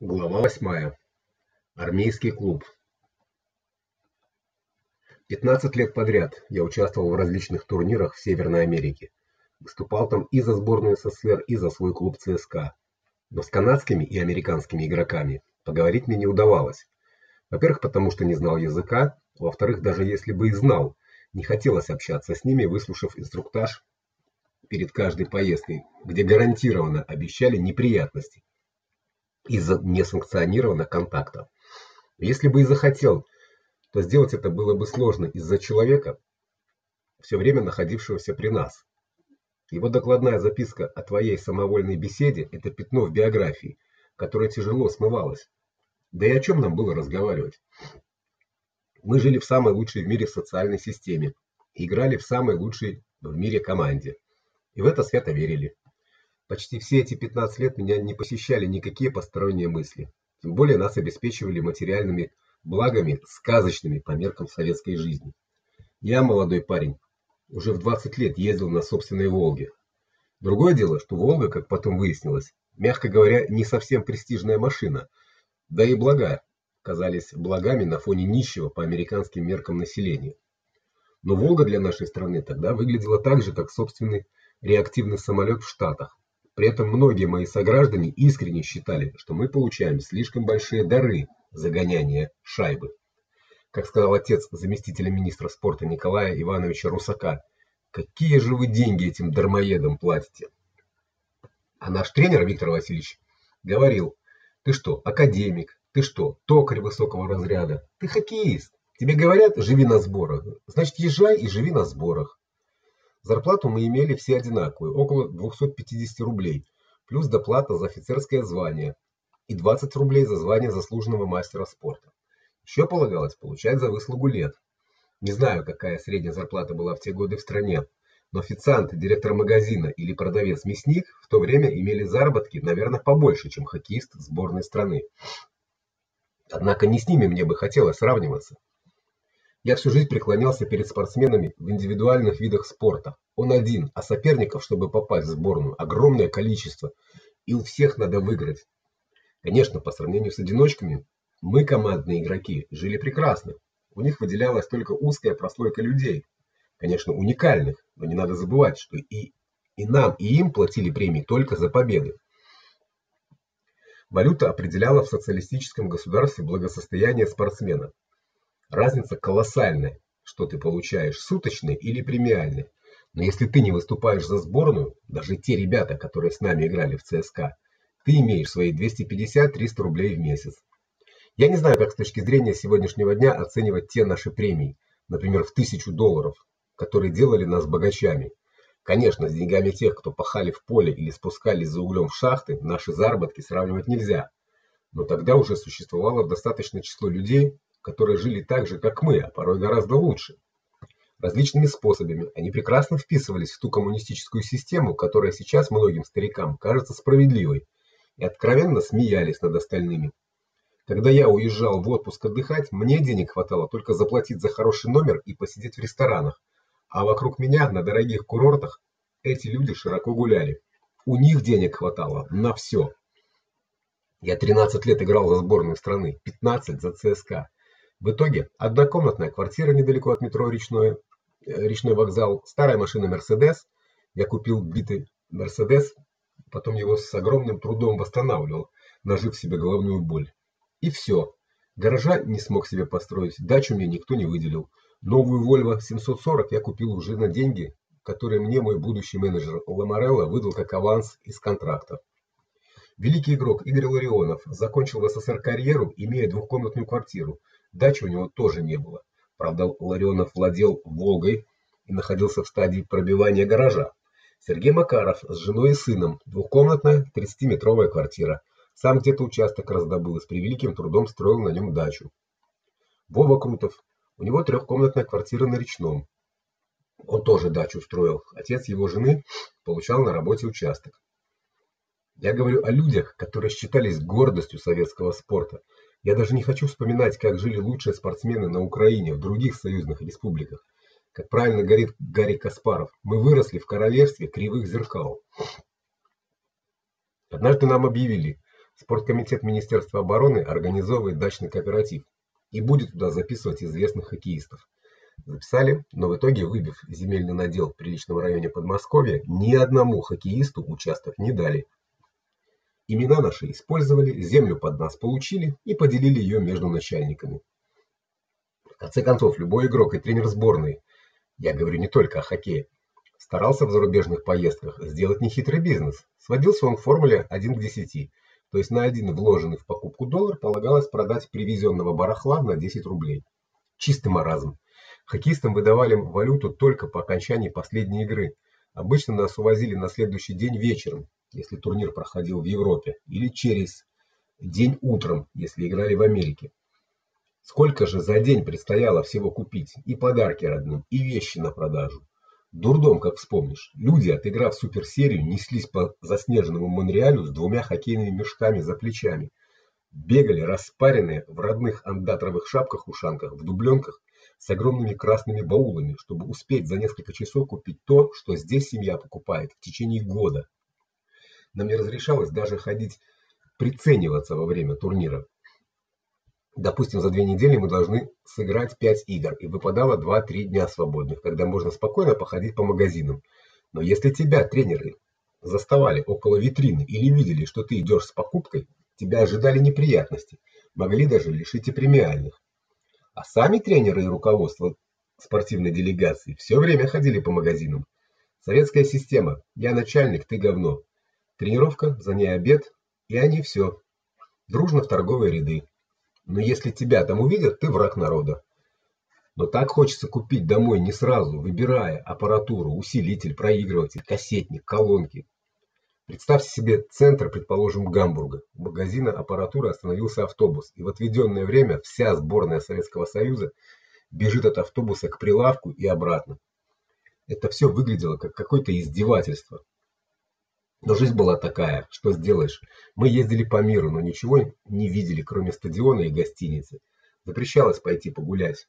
Глава восьмая. Армейский клуб. 15 лет подряд я участвовал в различных турнирах в Северной Америке. Выступал там и за сборную СССР, и за свой клуб ЦСКА. Но с канадскими и американскими игроками поговорить мне не удавалось. Во-первых, потому что не знал языка, во-вторых, даже если бы и знал, не хотелось общаться с ними, выслушав инструктаж перед каждой поездкой, где гарантированно обещали неприятности из-за несанкционированных контактов. Если бы и захотел, то сделать это было бы сложно из-за человека, все время находившегося при нас. Его докладная записка о твоей самовольной беседе это пятно в биографии, которое тяжело смывалось. Да и о чем нам было разговаривать? Мы жили в самой лучшей в мире социальной системе, играли в самой лучшей в мире команде. И в это свято верили. Почти все эти 15 лет меня не посещали никакие посторонние мысли. Тем более нас обеспечивали материальными благами, сказочными по меркам советской жизни. Я молодой парень, уже в 20 лет ездил на собственной Волге. Другое дело, что Волга, как потом выяснилось, мягко говоря, не совсем престижная машина, да и блага казались благами на фоне нищего по американским меркам населения. Но Волга для нашей страны тогда выглядела так же, как собственный реактивный самолет в Штатах. При этом многие мои сограждане искренне считали, что мы получаем слишком большие дары за гоняние шайбы. Как сказал отец заместителя министра спорта Николая Ивановича Русака: "Какие же вы деньги этим дармоедам платите?" А наш тренер Виктор Васильевич говорил: "Ты что, академик? Ты что, токарь высокого разряда? Ты хоккеист. Тебе говорят: живи на сборах. Значит, езжай и живи на сборах". Зарплату мы имели все одинаковую, около 250 рублей, плюс доплата за офицерское звание и 20 рублей за звание заслуженного мастера спорта. Еще полагалось получать за выслугу лет. Не знаю, какая средняя зарплата была в те годы в стране, но официант, директор магазина или продавец-мясник в то время имели заработки, наверное, побольше, чем хоккеист сборной страны. Однако не с ними мне бы хотелось сравниваться. Я всю жизнь преклонялся перед спортсменами в индивидуальных видах спорта. Он один, а соперников, чтобы попасть в сборную, огромное количество, и у всех надо выиграть. Конечно, по сравнению с одиночками, мы, командные игроки, жили прекрасно. У них выделялась только узкая прослойка людей, конечно, уникальных, но не надо забывать, что и и нам, и им платили премии только за победы. Валюта определяла в социалистическом государстве благосостояние спортсмена. Разница колоссальная, что ты получаешь, суточный или премиальный. Но если ты не выступаешь за сборную, даже те ребята, которые с нами играли в ЦСКА, ты имеешь свои 250-300 рублей в месяц. Я не знаю, как с точки зрения сегодняшнего дня оценивать те наши премии, например, в тысячу долларов, которые делали нас богачами. Конечно, с деньгами тех, кто пахали в поле или спускались за углем в шахты, наши заработки сравнивать нельзя. Но тогда уже существовало достаточное число людей, которые жили так же, как мы, а порой гораздо лучше. Различными способами они прекрасно вписывались в ту коммунистическую систему, которая сейчас многим старикам кажется справедливой, и откровенно смеялись над остальными. Когда я уезжал в отпуск отдыхать, мне денег хватало только заплатить за хороший номер и посидеть в ресторанах, а вокруг меня на дорогих курортах эти люди широко гуляли. У них денег хватало на все. Я 13 лет играл за сборную страны, 15 за ЦСКА. В итоге однокомнатная квартира недалеко от метро Речное, э, Речной вокзал, старая машина Mercedes. Я купил битый Mercedes, потом его с огромным трудом восстанавливал, нажив себе головную боль. И все. Гаража не смог себе построить, дачу мне никто не выделил. Новую Volvo 740 я купил уже на деньги, которые мне мой будущий менеджер Ламарелло выдал как аванс из контракта. Великий игрок Игорь Ларионов закончил в СССР карьеру, имея двухкомнатную квартиру. Дачи у него тоже не было. Правда, Ларионов владел Волгой и находился в стадии пробивания гаража. Сергей Макаров с женой и сыном, двухкомнатная, 30-метровая квартира. Сам где-то участок раздобыл и с превеликим трудом строил на нем дачу. Вова Крутов. У него трехкомнатная квартира на Речном. Он тоже дачу строил. Отец его жены получал на работе участок. Я говорю о людях, которые считались гордостью советского спорта. Я даже не хочу вспоминать, как жили лучшие спортсмены на Украине, в других союзных республиках. Как правильно говорит Гарри Каспаров, мы выросли в королевстве кривых зеркал. Однажды нам объявили: Спорткомитет Министерства обороны организовывает дачный кооператив и будет туда записывать известных хоккеистов. Записали, но в итоге, выбив земельный надел в приличном районе Подмосковья, ни одному хоккеисту участок не дали. Имена наши использовали, землю под нас получили и поделили ее между начальниками. В конце концов, любой игрок и тренер сборной, я говорю не только о хоккее, старался в зарубежных поездках сделать нехитрый бизнес. Сводился он к формуле 1 к 10. То есть на один вложенный в покупку доллар полагалось продать привезенного барахла на 10 рублей. Чистый маразм. Хоккеистам выдавали валюту только по окончании последней игры. Обычно нас увозили на следующий день вечером, если турнир проходил в Европе, или через день утром, если играли в Америке. Сколько же за день предстояло всего купить: и подарки родным, и вещи на продажу. Дурдом, как вспомнишь. Люди, отыграв суперсерию, неслись по заснеженному Монреалю с двумя хоккейными мешками за плечами. Бегали распаренные в родных андатровых шапках-ушанках, в дубленках с огромными красными баулами, чтобы успеть за несколько часов купить то, что здесь семья покупает в течение года. Нам не разрешалось даже ходить прицениваться во время турнира. Допустим, за две недели мы должны сыграть 5 игр, и выпадало 2-3 дня свободных, когда можно спокойно походить по магазинам. Но если тебя тренеры заставали около витрины или видели, что ты идешь с покупкой, тебя ожидали неприятности, могли даже лишить и премиальных. А сами тренеры и руководство спортивной делегации все время ходили по магазинам. Советская система: я начальник, ты говно. Тренировка, за ней обед, и они все. Дружно в торговые ряды. Но если тебя там увидят, ты враг народа. Но так хочется купить домой не сразу, выбирая аппаратуру, усилитель, проигрыватель, кассетник, колонки. Представьте себе центр, предположим, Гамбурга. У магазина аппаратуры остановился автобус, и в отведенное время вся сборная Советского Союза бежит от автобуса к прилавку и обратно. Это все выглядело как какое-то издевательство. Но жизнь была такая, что сделаешь? Мы ездили по миру, но ничего не видели, кроме стадиона и гостиницы. Запрещалось пойти погулять.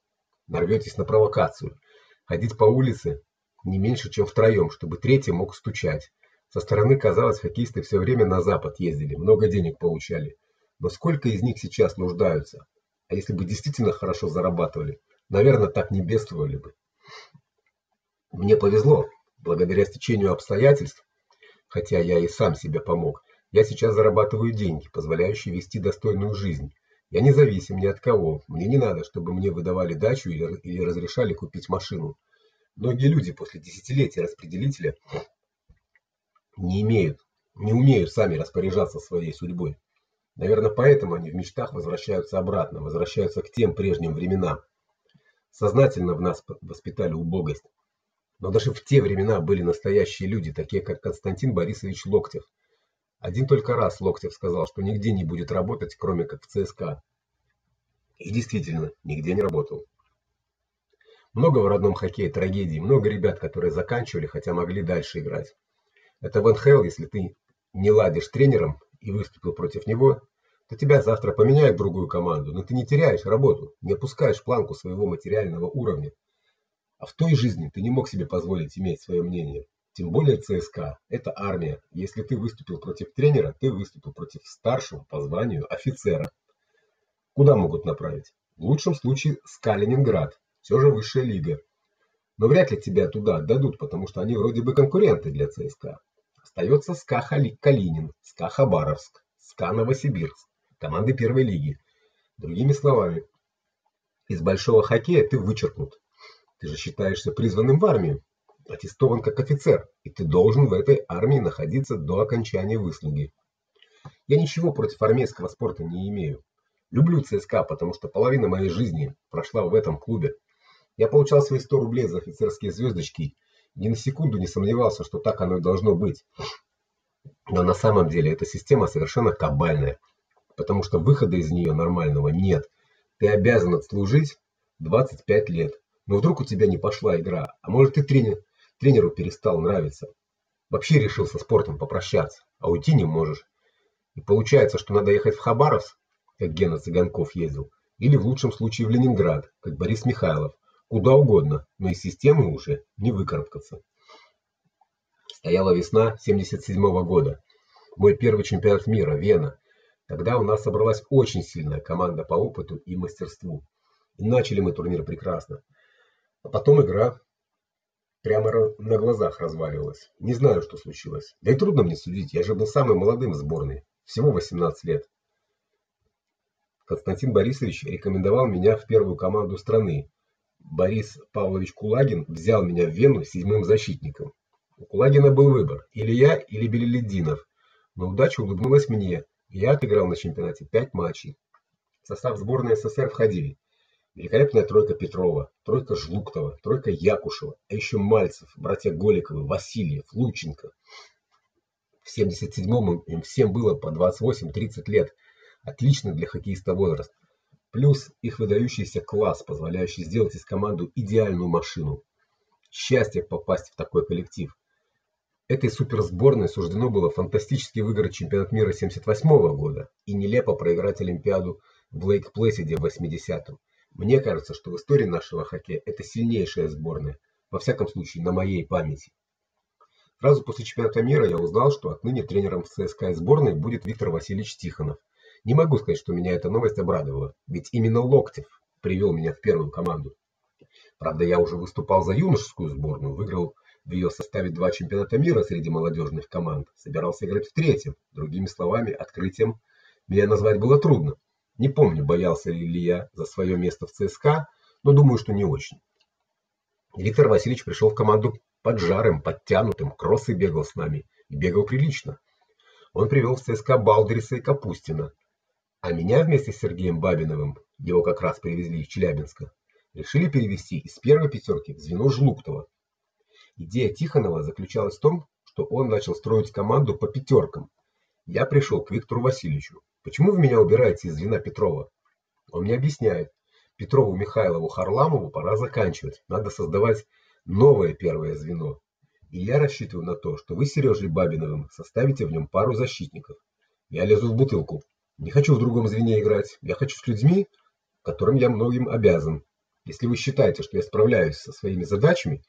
Нарветесь на провокацию. Ходить по улице не меньше, чем втроем, чтобы третий мог стучать. Со стороны казалось, хоккеисты все время на запад ездили, много денег получали. Но сколько из них сейчас нуждаются? А если бы действительно хорошо зарабатывали, наверное, так не бедствовали бы. Мне повезло. Благодаря стечению обстоятельств, хотя я и сам себе помог, я сейчас зарабатываю деньги, позволяющие вести достойную жизнь. Я не зависим ни от кого. Мне не надо, чтобы мне выдавали дачу или, или разрешали купить машину. Многие люди после десятилетия распределителя не имеют, не умеют сами распоряжаться своей судьбой. Наверное, поэтому они в мечтах возвращаются обратно, возвращаются к тем прежним временам. Сознательно в нас воспитали убогость. Но даже в те времена были настоящие люди, такие как Константин Борисович Локтев. Один только раз Локтев сказал, что нигде не будет работать, кроме как в ЦСКА. И действительно, нигде не работал. Много в родном хоккее трагедий, много ребят, которые заканчивали, хотя могли дальше играть. Это в НХЛ, если ты не ладишь тренером и выступил против него, то тебя завтра поменяют в другую команду, но ты не теряешь работу, не опускаешь планку своего материального уровня. А в той жизни ты не мог себе позволить иметь свое мнение. Тем более ЦСКА это армия. Если ты выступил против тренера, ты выступил против старшего по званию офицера. Куда могут направить? В лучшем случае СКА Ленинград, все же высшая лига. Но вряд ли тебя туда отдадут, потому что они вроде бы конкуренты для ЦСКА. Остается СКА Калинин, СКА Хабаровск, СКА Новосибирск, команды первой лиги. Другими словами, из большого хоккея ты вычеркнут. Ты же считаешься призванным в армию, аттестован как офицер, и ты должен в этой армии находиться до окончания выслуги. Я ничего против армейского спорта не имею. Люблю ЦСКА, потому что половина моей жизни прошла в этом клубе. Я получал свои 100 рублей за офицерские звездочки ни на секунду не сомневался, что так оно и должно быть. Но на самом деле эта система совершенно кабальная, потому что выхода из нее нормального нет. Ты обязан отслужить 25 лет. Но вдруг у тебя не пошла игра, а может ты тренер, тренеру перестал нравиться. Вообще решил со спортом попрощаться, а уйти не можешь. И получается, что надо ехать в Хабаровск, как Гена Цыганков ездил, или в лучшем случае в Ленинград, как Борис Михайлов куда угодно, но из системы уже не выкарабкаться. Стояла весна 77 -го года. Мой первый чемпионат мира, Вена. Тогда у нас собралась очень сильная команда по опыту и мастерству. И начали мы турнир прекрасно. А потом игра прямо на глазах разваливалась. Не знаю, что случилось. Да и трудно мне судить, я же был самым молодым в сборной, всего 18 лет. Константин Борисович рекомендовал меня в первую команду страны. Борис Павлович Кулагин взял меня в Вену седьмым защитником. У Кулагина был выбор: или я, или Белеледдинов. Но удача улыбнулась мне. Я отыграл на чемпионате пять матчей. В состав сборной СССР входили великолепная тройка Петрова, тройка Жлуктова, тройка Якушева, а еще Мальцев, братья Голиковы, Васильев, Лученко. В 77-м им всем было по 28-30 лет. Отлично для хоккеиста возраст. Плюс их выдающийся класс, позволяющий сделать из команды идеальную машину. Счастье попасть в такой коллектив. Этой суперсборной суждено было фантастически выиграть чемпионат мира 78 -го года и нелепо проиграть Олимпиаду в Лейк-Плэсиде в 80-м. Мне кажется, что в истории нашего хоккея это сильнейшая сборная, во всяком случае, на моей памяти. Сразу после чемпионата мира я узнал, что отныне тренером ЦСКА сборной будет Виктор Васильевич Тихонов. Не могу сказать, что меня эта новость обрадовала, ведь именно Локтев привел меня в первую команду. Правда, я уже выступал за юношескую сборную, выиграл в ее составе два чемпионата мира среди молодежных команд, собирался играть в третьем. Другими словами, открытием меня назвать было трудно. Не помню, боялся ли я за свое место в ЦСКА, но думаю, что не очень. Виктор Васильевич пришел в команду поджарым, подтянутым, кроссы бегал с нами и бегал прилично. Он привел в ЦСКА Балдриса и Капустина, а меня вместе с Сергеем Бабиновым, его как раз привезли из Челябинска, решили перевести из первой пятерки в звено Жлуктова. Идея Тихонова заключалась в том, что он начал строить команду по пятеркам. Я пришел к Виктору Васильевичу. Почему вы меня убираете из звена Петрова? Он мне объясняет. Петрову, Михайлову, Харламову пора заканчивать. Надо создавать новое первое звено. И я рассчитываю на то, что вы с Сережей Бабиновым составите в нем пару защитников. Я лезу в бутылку. Не хочу в другом звене играть. Я хочу с людьми, которым я многим обязан. Если вы считаете, что я справляюсь со своими задачами,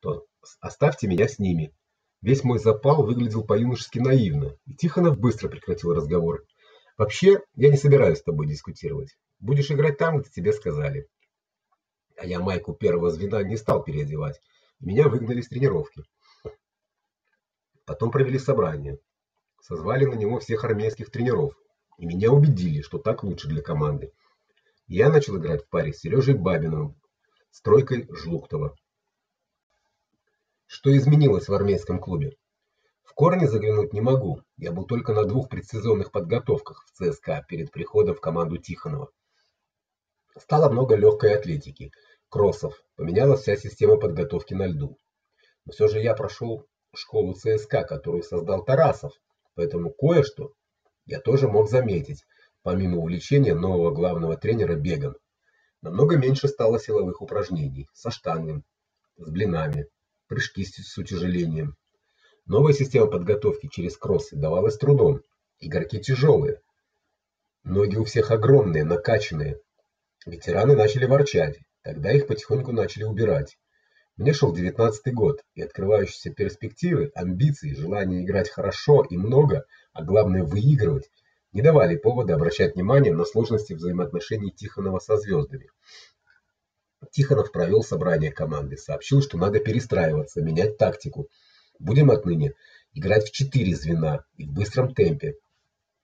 то оставьте меня с ними. Весь мой запал выглядел по-юношески наивно, и Тихонов быстро прекратил разговор. Вообще, я не собираюсь с тобой дискутировать. Будешь играть там, где тебе сказали. А я майку первого звена не стал переодевать. Меня выгнали с тренировки. Потом провели собрание. Созвали на него всех армейских тренеров, и меня убедили, что так лучше для команды. Я начал играть в паре с Сережей Бабиновым, с тройкой Жлуктова. Что изменилось в армейском клубе? В корни заглянуть не могу. Я был только на двух предсезонных подготовках в ЦСКА перед приходом в команду Тихонова. Стало много легкой атлетики, кроссов, поменялась вся система подготовки на льду. Но все же я прошел школу ЦСКА, которую создал Тарасов, поэтому кое-что я тоже мог заметить, помимо увлечения нового главного тренера бегом. Намного меньше стало силовых упражнений со штангом, с блинами, прыжки с утяжелением. Новая система подготовки через кроссы давалась трудом. Игроки тяжелые. Ноги у всех огромные, накачанные. Ветераны начали ворчать. Тогда их потихоньку начали убирать. Мне шел девятнадцатый год, и открывающиеся перспективы, амбиции, желание играть хорошо и много, а главное выигрывать, не давали повода обращать внимание на сложности взаимоотношений Тихонова со звездами. Тихонов провел собрание команды, сообщил, что надо перестраиваться, менять тактику. Будем отныне играть в четыре звена и в быстром темпе.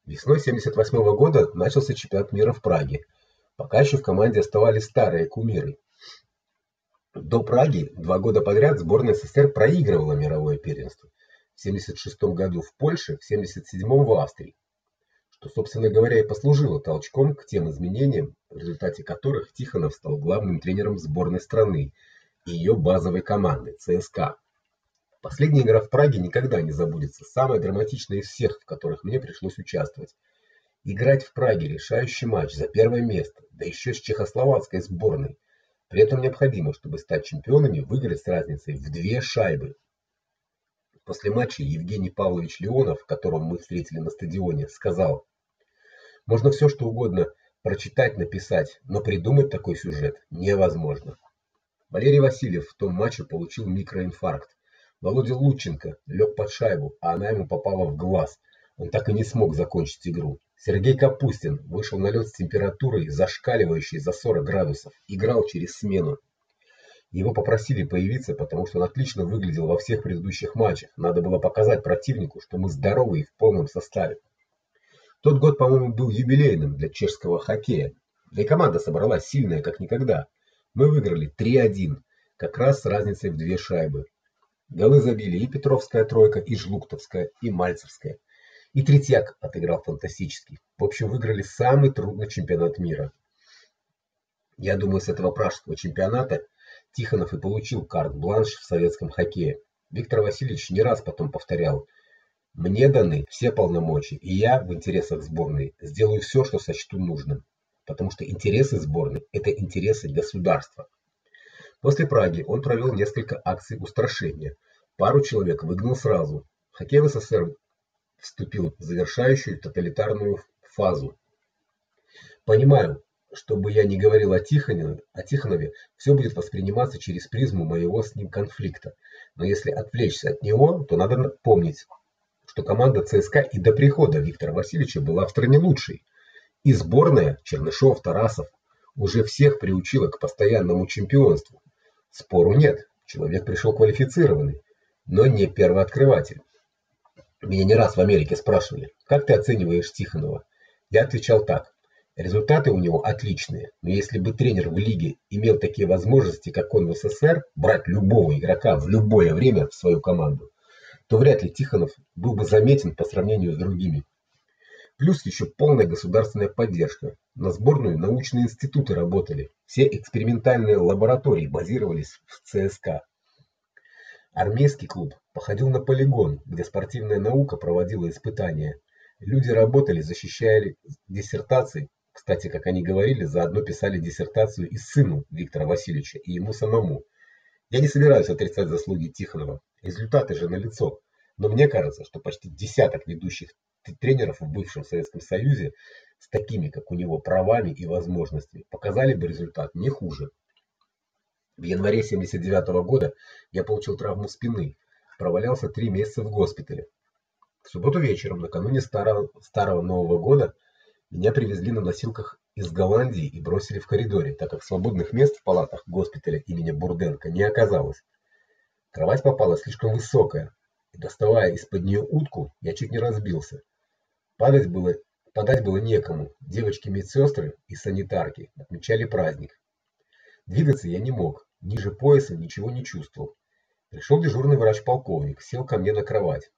Весной 78 -го года начался чемпионат мира в Праге. Пока еще в команде оставались старые кумиры. До Праги два года подряд сборная СССР проигрывала мировое первенство. В 76 году в Польше, в 77 в Австрии что, собственно говоря, и послужило толчком к тем изменениям, в результате которых Тихонов стал главным тренером сборной страны и ее базовой команды ЦСКА. Последняя игра в Праге никогда не забудется, самая драматичная из всех, в которых мне пришлось участвовать. Играть в Праге решающий матч за первое место, да еще с чехословацкой сборной. При этом необходимо, чтобы стать чемпионами, выиграть с разницей в две шайбы. После матча Евгений Павлович Леонов, которого мы встретили на стадионе, сказал: "Можно все что угодно прочитать, написать, но придумать такой сюжет невозможно". Валерий Васильев в том матче получил микроинфаркт. Володя Лученко лег под шайбу, а она ему попала в глаз. Он так и не смог закончить игру. Сергей Капустин вышел на лед с температурой, зашкаливающей за 40 градусов, играл через смену. Его попросили появиться, потому что он отлично выглядел во всех предыдущих матчах. Надо было показать противнику, что мы здоровы и в полном составе. Тот год, по-моему, был юбилейным для чешского хоккея. Да и команда собралась сильная, как никогда. Мы выиграли 3:1, как раз с разницей в две шайбы. Голы забили и Петровская тройка, и Жлуктовская, и Мальцевская. И Третьяк отыграл фантастически. В общем, выиграли самый трудный чемпионат мира. Я думаю, с этого пражского чемпионата Тихонов и получил карт-бланш в советском хоккее. Виктор Васильевич не раз потом повторял: "Мне даны все полномочия, и я в интересах сборной сделаю все, что сочту нужным, потому что интересы сборной это интересы государства". После Праги он провел несколько акций устрашения. Пару человек выгнал сразу. Хоккей в СССР вступил в завершающую тоталитарную фазу. Понимаю, что бы я ни говорил о Тихоне, о Тихонове, все будет восприниматься через призму моего с ним конфликта. Но если отвлечься от него, то надо помнить, что команда ЦСКА и до прихода Виктора Васильевича была в стране лучшей. И сборная Чернышов, Тарасов уже всех приучила к постоянному чемпионству. Спору нет. Человек пришел квалифицированный, но не первооткрыватель. Меня не раз в Америке спрашивали: "Как ты оцениваешь Тихонова?" Я отвечал так: Результаты у него отличные, но если бы тренер в лиге имел такие возможности, как он в СССР, брать любого игрока в любое время в свою команду, то вряд ли Тихонов был бы заметен по сравнению с другими. Плюс еще полная государственная поддержка. На сборную научные институты работали. Все экспериментальные лаборатории базировались в ЦСКА. Армейский клуб походил на полигон, где спортивная наука проводила испытания. Люди работали, защищали диссертации кстати, как они говорили, заодно писали диссертацию и сыну Виктора Васильевича, и ему самому. Я не собираюсь отрицать заслуги Тихонова. Результаты же налицо. Но мне кажется, что почти десяток ведущих тренеров в бывшем Советском Союзе с такими, как у него, правами и возможностями показали бы результат не хуже. В январе 79 -го года я получил травму спины, провалялся три месяца в госпитале. В субботу вечером, накануне старого старого Нового года, меня привезли на носилках из Голландии и бросили в коридоре, так как свободных мест в палатах госпиталя имени Бурденко не оказалось. Кровать попалась слишком высокая, и доставая из-под нее утку, я чуть не разбился. Падать было подать было некому. Девочки-медсестры и санитарки отмечали праздник. Двигаться я не мог, ниже пояса ничего не чувствовал. Пришел дежурный врач-полковник, сел ко мне на кровать.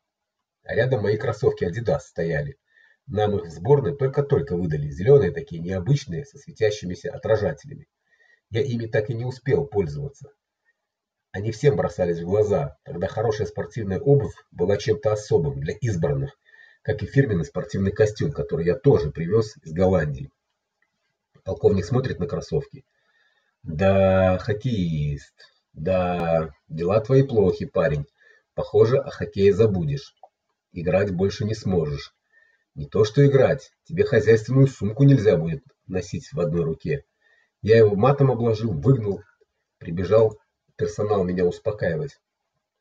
А рядом мои кроссовки Adidas стояли. Нам их в сборной только-только выдали, зеленые такие, необычные, со светящимися отражателями. Я ими так и не успел пользоваться. Они всем бросались в глаза. Тогда хорошая спортивная обувь была чем-то особым для избранных, как и фирменный спортивный костюм, который я тоже привез из Голландии. Полковник смотрит на кроссовки. Да, хоккеист. Да, дела твои плохи, парень. Похоже, о хоккее забудешь. Играть больше не сможешь. Не то что играть, тебе хозяйственную сумку нельзя будет носить в одной руке. Я его матом обложил, выгнал, прибежал персонал меня успокаивать.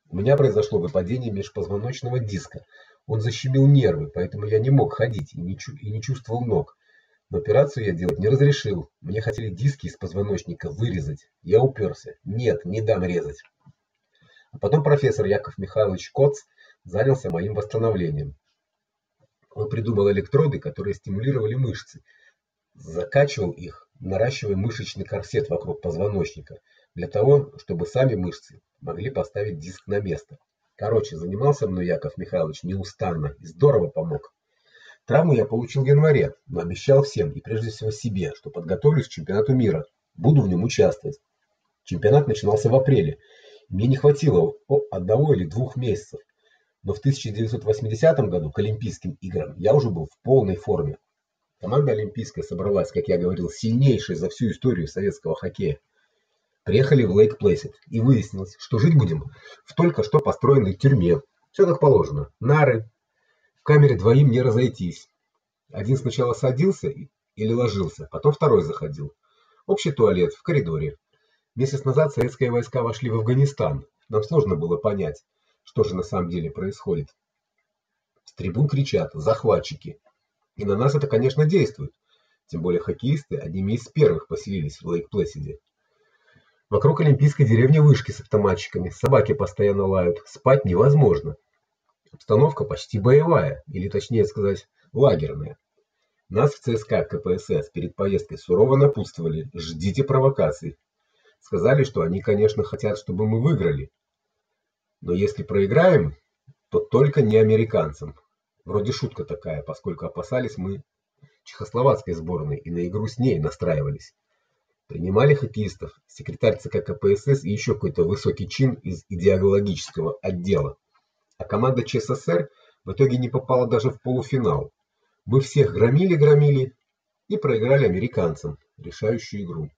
У меня произошло выпадение межпозвоночного диска. Он защемил нервы, поэтому я не мог ходить и не чу и не чувствовал ног. Но операцию я делать не разрешил. Мне хотели диски из позвоночника вырезать. Я уперся. Нет, не дам резать. А потом профессор Яков Михайлович Коц занялся моим восстановлением. Он придумал электроды, которые стимулировали мышцы, закачивал их, наращивая мышечный корсет вокруг позвоночника, для того, чтобы сами мышцы могли поставить диск на место. Короче, занимался мной Яков Михайлович неустанно и здорово помог. Травму я получил в январе, но обещал всем и прежде всего себе, что подготовлюсь к чемпионату мира, буду в нем участвовать. Чемпионат начинался в апреле. Мне не хватило одного или двух месяцев, но в 1980 году к Олимпийским играм я уже был в полной форме. Команда олимпийская собралась, как я говорил, сильнейшей за всю историю советского хоккея. Приехали в Лейк-Плэсид, и выяснилось, что жить будем в только что построенной тюрьме. Все как положено. Нары. В камере двоим не разойтись. Один сначала садился или ложился, потом второй заходил. Общий туалет в коридоре. Месяц назад советские войска вошли в Афганистан. Нам сложно было понять, что же на самом деле происходит? С трибун кричат: "Захватчики!" И на нас это, конечно, действует. Тем более хоккеисты одними из первых поселились в Лейк-Плэсиде. Вокруг олимпийской деревни вышки с автоматчиками, собаки постоянно лают, спать невозможно. Обстановка почти боевая, или точнее сказать, лагерная. Нас в ЦСКА КПСС перед поездкой сурово напутствовали: ждите провокаций. Сказали, что они, конечно, хотят, чтобы мы выиграли. Но если проиграем, то только не американцам. Вроде шутка такая, поскольку опасались мы чехословацкой сборной и на игру с ней настраивались. Принимали хоккеистов секретарь ЦК КПСС и еще какой-то высокий чин из идеологического отдела. А команда ЧССР в итоге не попала даже в полуфинал. Мы всех громили-громили и проиграли американцам решающую игру.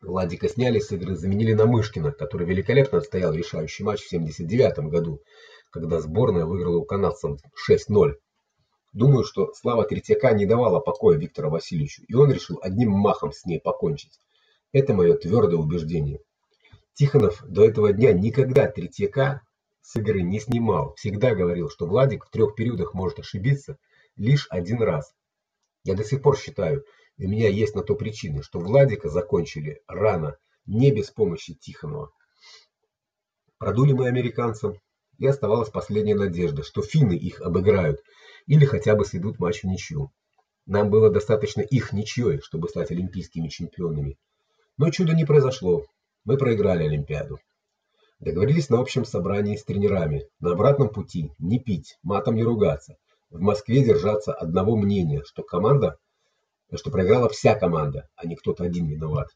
Владика сняли с игры, заменили на Мышкина, который великолепно отстоял решающий матч в 79 году, когда сборная выиграла у канадцев 6:0. Думаю, что слава Третьяка не давала покоя Виктору Васильевичу, и он решил одним махом с ней покончить. Это мое твердое убеждение. Тихонов до этого дня никогда Третьяка с игры не снимал. Всегда говорил, что Владик в трех периодах может ошибиться лишь один раз. Я до сих пор считаю, и у меня есть на то причины, что Владика закончили рано, не без помощи Тихонова. Продули мы американцам, и оставалась последняя надежда, что финны их обыграют или хотя бы сведут матч в ничью. Нам было достаточно их ничьей, чтобы стать олимпийскими чемпионами. Но чуда не произошло. Мы проиграли олимпиаду. Договорились на общем собрании с тренерами на обратном пути не пить, матом не ругаться. В Москве держаться одного мнения, что команда, что проиграла вся команда, а не кто-то один виноват.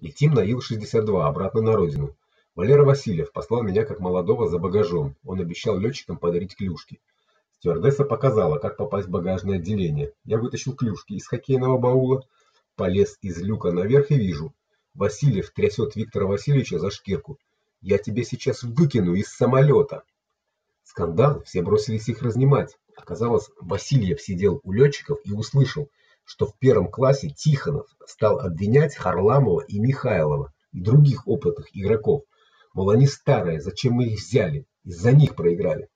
Летим на Ил-62 обратно на родину. Валера Васильев послал меня как молодого за багажом. Он обещал летчикам подарить клюшки. Стюардесса показала, как попасть в багажное отделение. Я вытащил клюшки из хоккейного баула, полез из люка наверх и вижу, Васильев трясет Виктора Васильевича за шкирку. Я тебя сейчас выкину из самолета!» Скандал, все бросились их разнимать. Оказалось, Васильев сидел у летчиков и услышал, что в первом классе Тихонов стал обвинять Харламова и Михайлова и других опытных игроков. Мол, они старые, зачем мы их взяли? Из-за них проиграли.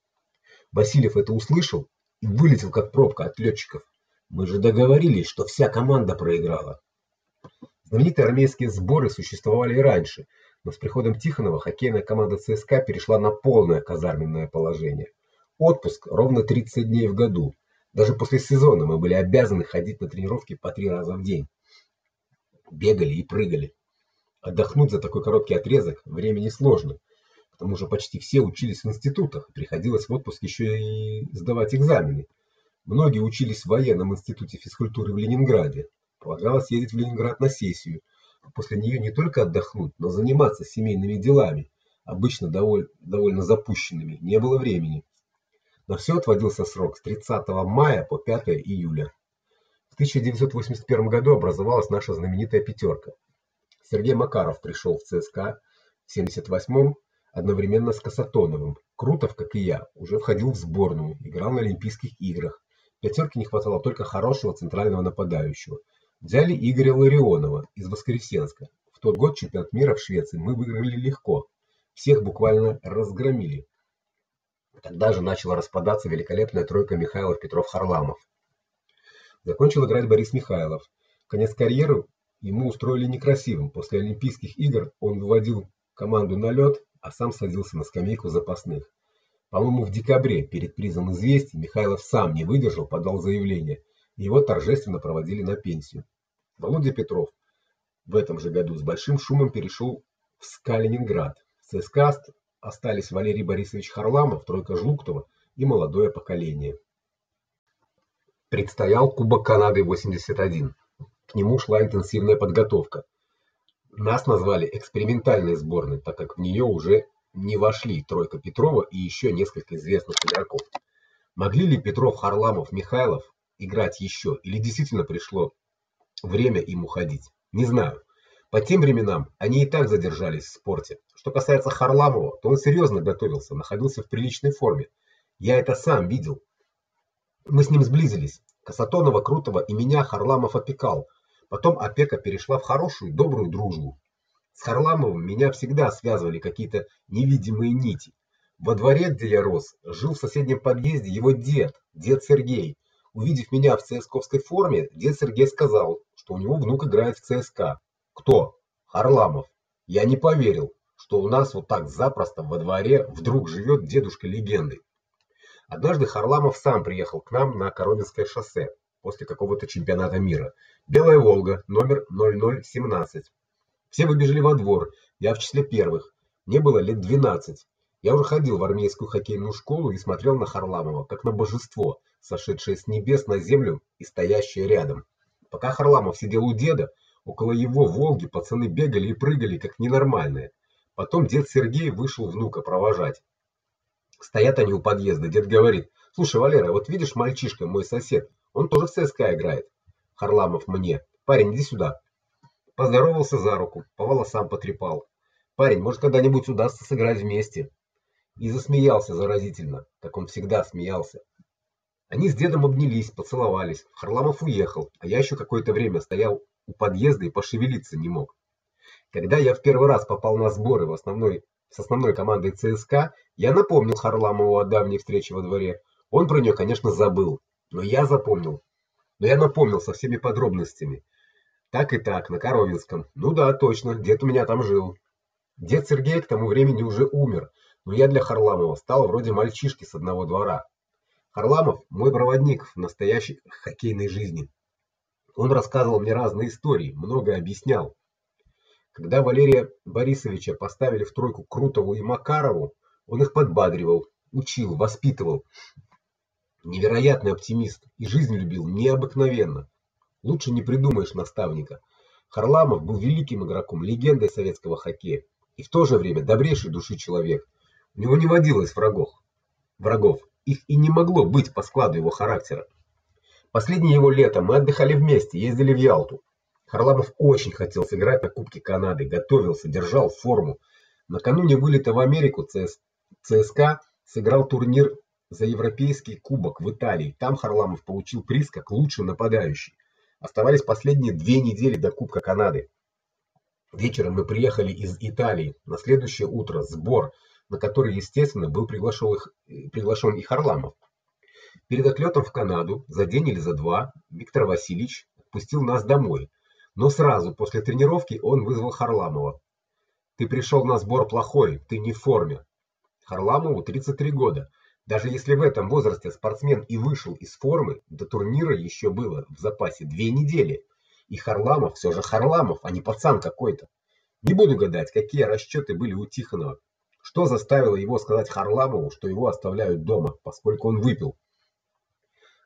Васильев это услышал и вылетел как пробка от летчиков. Мы же договорились, что вся команда проиграла. Знаменитые армейские сборы существовали и раньше, но с приходом Тихонова хоккейная команда ЦСКА перешла на полное казарменное положение. Отпуск ровно 30 дней в году. Даже после сезона мы были обязаны ходить на тренировки по три раза в день. Бегали и прыгали. Отдохнуть за такой короткий отрезок времени сложно. К тому же почти все учились в институтах, приходилось в отпуск еще и сдавать экзамены. Многие учились в военном институте физкультуры в Ленинграде. Полагалось ездить в Ленинград на сессию, а после нее не только отдохнуть, но заниматься семейными делами, обычно довольно, довольно запущенными. Не было времени. На все отводился срок с 30 мая по 5 июля. В 1981 году образовалась наша знаменитая пятерка. Сергей Макаров пришел в ЦСКА в 78 одновременно с Касатоновым. Крутов, как и я, уже входил в сборную, играл на Олимпийских играх. Пятерке не хватало только хорошего центрального нападающего. Взяли Игоря Ларионова из Воскресенска. В тот год чемпионат мира в Швеции мы выиграли легко. Всех буквально разгромили. Тогда же начала распадаться великолепная тройка Михайлов, Петров, Харламов. Закончил играть Борис Михайлов. Конец карьеры ему устроили некрасивым. После Олимпийских игр он выводил команду на лед, а сам садился на скамейку запасных. По-моему, в декабре, перед призом известий, Михайлов сам не выдержал, подал заявление. И его торжественно проводили на пенсию. Володя Петров в этом же году с большим шумом перешел в Скалининград. В ЦСКА остались Валерий Борисович Харламов, тройка Жлуктова и молодое поколение. Предстоял Кубок Канады 81. К нему шла интенсивная подготовка. Нас назвали экспериментальной сборной, так как в нее уже не вошли тройка Петрова и еще несколько известных игроков. Могли ли Петров, Харламов, Михайлов играть еще или действительно пришло время им уходить? Не знаю. По тем временам они и так задержались в спорте. Что касается Харламова, то он серьезно готовился, находился в приличной форме. Я это сам видел. Мы с ним сблизились. Касатонова, Крутого и меня Харламов опекал. Потом опека перешла в хорошую, добрую дружбу. С Харламовым меня всегда связывали какие-то невидимые нити. Во дворе, где я рос, жил в соседнем подъезде его дед, дед Сергей. Увидев меня в ЦСКовской форме, дед Сергей сказал, что у него внук играет в ЦСКА. Кто? Харламов. Я не поверил, что у нас вот так запросто во дворе вдруг живет дедушка легенды. Однажды Харламов сам приехал к нам на Коровинское шоссе после какого-то чемпионата мира. Белая Волга, номер 0017. Все выбежали во двор, я в числе первых. Мне было лет 12. Я уже ходил в армейскую хоккейную школу и смотрел на Харламова как на божество, сошедшее с небес на землю и стоящее рядом. Пока Харламов сидел у деда, около его Волги пацаны бегали и прыгали как ненормальные. Потом дед Сергей вышел внука провожать. Стоят они у подъезда, дед говорит: "Слушай, Валера, вот видишь, мальчишка, мой сосед, он тоже в ЦСКА играет". Харламов мне: "Парень, иди сюда". Поздоровался за руку, по волосам потрепал. "Парень, может, когда-нибудь удастся сыграть вместе" и засмеялся заразительно, как он всегда смеялся. Они с дедом обнялись, поцеловались. Харламов уехал, а я еще какое-то время стоял у подъезда и пошевелиться не мог. Когда я в первый раз попал на сборы в основной с основной командой ЦСКА, я напомнил Харламову о давней встрече во дворе. Он про нее, конечно, забыл, но я запомнил. Но я напомнил со всеми подробностями. Так и так, на Коровинском. Ну да, точно, дед у меня там жил. Дед Сергей к тому времени уже умер, но я для Харламова стал вроде мальчишки с одного двора. Харламов мой проводник в настоящей хоккейной жизни. Он рассказывал мне разные истории, многое объяснял. Когда Валерия Борисовича поставили в тройку Крутову и Макарову, он их подбадривал, учил, воспитывал. Невероятный оптимист и жизнь любил необыкновенно. Лучше не придумаешь наставника. Харламов был великим игроком, легендой советского хоккея и в то же время добрейшей души человек. У него не водилось врагов. Врагов. Их и не могло быть по складу его характера. Последнее его лето мы отдыхали вместе, ездили в Ялту. Харламов очень хотел сыграть на Кубке Канады, готовился, держал форму. Накануне вылета в Америку ЦС... ЦСКА сыграл турнир за Европейский кубок в Италии. Там Харламов получил приз как лучший нападающий. Оставались последние две недели до Кубка Канады. Вечером мы приехали из Италии. На следующее утро сбор на который, естественно, был приглашен их приглашен и Харламов. Перед отлетом в Канаду за день или за два Виктор Васильевич отпустил нас домой. Но сразу после тренировки он вызвал Харламова. Ты пришел на сбор плохой, ты не в форме. Харламову 33 года. Даже если в этом возрасте спортсмен и вышел из формы, до турнира еще было в запасе две недели. И Харламов все же Харламов, а не пацан какой-то. Не буду гадать, какие расчеты были у Тихонова. Что заставило его сказать Харламову, что его оставляют дома, поскольку он выпил?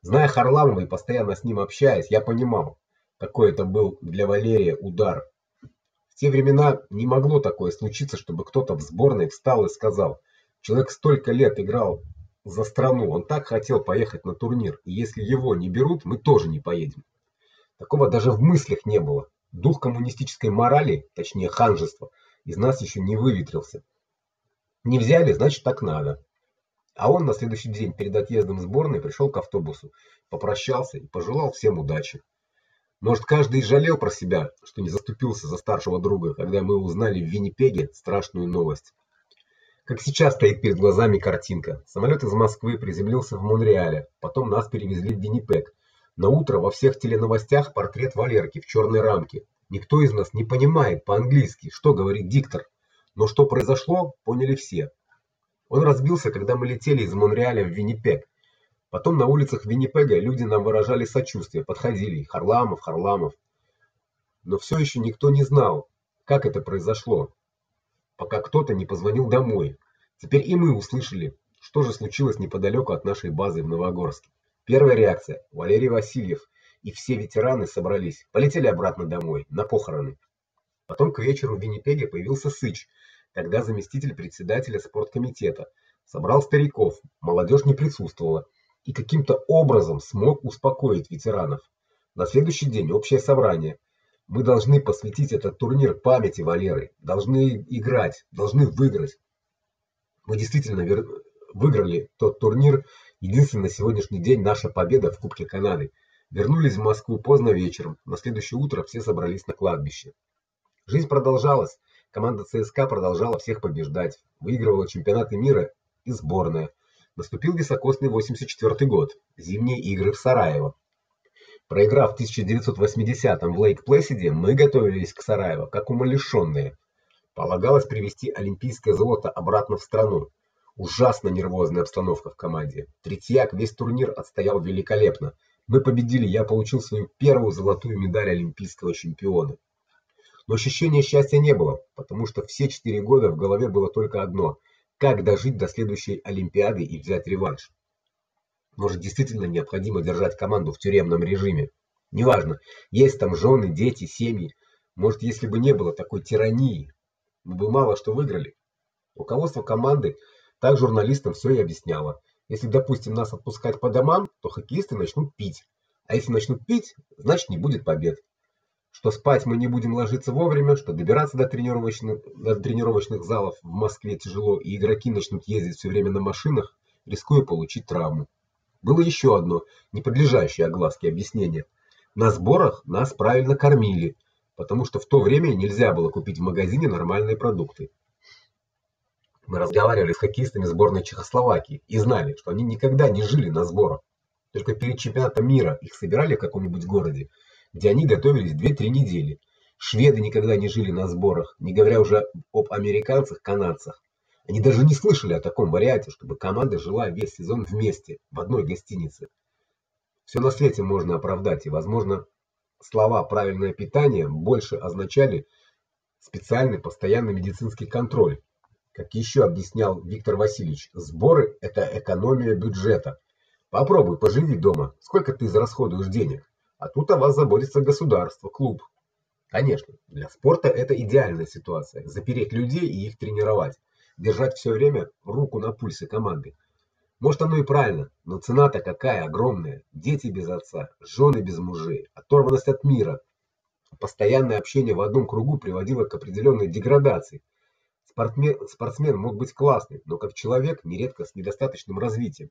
Зная Харламова и постоянно с ним общаясь, я понимал, какой это был для Валерия удар. В те времена не могло такое случиться, чтобы кто-то в сборной встал и сказал: "Человек столько лет играл за страну, он так хотел поехать на турнир, и если его не берут, мы тоже не поедем". Такого даже в мыслях не было. Дух коммунистической морали, точнее ханжества, из нас еще не выветрился. Не взяли, значит, так надо. А он на следующий день перед отъездом сборной пришел к автобусу, попрощался и пожелал всем удачи. Может, каждый жалел про себя, что не заступился за старшего друга, когда мы узнали в Виннипеге страшную новость. Как сейчас стоит перед глазами картинка. Самолет из Москвы приземлился в Монреале, потом нас перевезли в Виннипег. На утро во всех теленовостях портрет Валерки в черной рамке. Никто из нас не понимает по-английски, что говорит диктор. Но что произошло, поняли все. Он разбился, когда мы летели из Монреаля в Виннипег. Потом на улицах Виннипега люди нам выражали сочувствие, подходили: "Харламов, Харламов". Но все еще никто не знал, как это произошло, пока кто-то не позвонил домой. Теперь и мы услышали, что же случилось неподалеку от нашей базы в Новогорске. Первая реакция: Валерий Васильев и все ветераны собрались, полетели обратно домой на похороны. Потом к вечеру в Виннипеге появился Сыч, тогда заместитель председателя спорткомитета. Собрал стариков, молодежь не присутствовала и каким-то образом смог успокоить ветеранов. На следующий день общее собрание. Мы должны посвятить этот турнир памяти Валеры, должны играть, должны выиграть. Мы действительно выиграли тот турнир. Единственный на сегодняшний день наша победа в Кубке Канады. Вернулись в Москву поздно вечером. На следующее утро все собрались на кладбище. Жизнь продолжалась. Команда ЦСКА продолжала всех побеждать, выигрывала чемпионаты мира и сборная. Наступил високосный 84 год. Зимние игры в Сараево. Проиграв в 1980-м в Лейк-Плэсиде, мы готовились к Сараево как умалишенные. Полагалось привезти олимпийское золото обратно в страну. Ужасно нервозная обстановка в команде. Третьяк весь турнир отстоял великолепно. Мы победили, я получил свою первую золотую медаль олимпийского чемпиона. Но ощущения счастья не было, потому что все четыре года в голове было только одно: как дожить до следующей олимпиады и взять реванш. Может, действительно необходимо держать команду в тюремном режиме. Неважно, есть там жены, дети, семьи. Может, если бы не было такой тирании, мы бы мало что выиграли. Руководство команды так журналистам все и объясняло. Если, допустим, нас отпускать по домам, то хоккеисты начнут пить. А если начнут пить, значит не будет побед. Что спать мы не будем ложиться вовремя, что добираться до тренировочных до тренировочных залов в Москве тяжело, и игроки начнут ездить все время на машинах, рискуя получить травму. Было еще одно, не подлежащее огласке объяснение. На сборах нас правильно кормили, потому что в то время нельзя было купить в магазине нормальные продукты. Мы разговаривали с хоккеистами сборной Чехословакии и знали, что они никогда не жили на сборах. Только перед чемпионатом мира их собирали в каком-нибудь городе, где они готовились 2-3 недели. Шведы никогда не жили на сборах, не говоря уже об американцах, канадцах. Они даже не слышали о таком варианте, чтобы команда жила весь сезон вместе в одной гостинице. Все на свете можно оправдать, и, возможно, слова правильное питание больше означали специальный постоянный медицинский контроль. Как еще объяснял Виктор Васильевич, сборы это экономия бюджета. Попробуй поживи дома. Сколько ты израсходуешь денег? А тут о вас заботится государство, клуб. Конечно, для спорта это идеальная ситуация запереть людей и их тренировать, держать все время руку на пульсе команды. Может, оно и правильно, но цена-то какая огромная. Дети без отца, жены без мужей, оторванность от мира. Постоянное общение в одном кругу приводило к определенной деградации. Спортсмен, спортсмен мог быть классным, но как человек нередко с недостаточным развитием.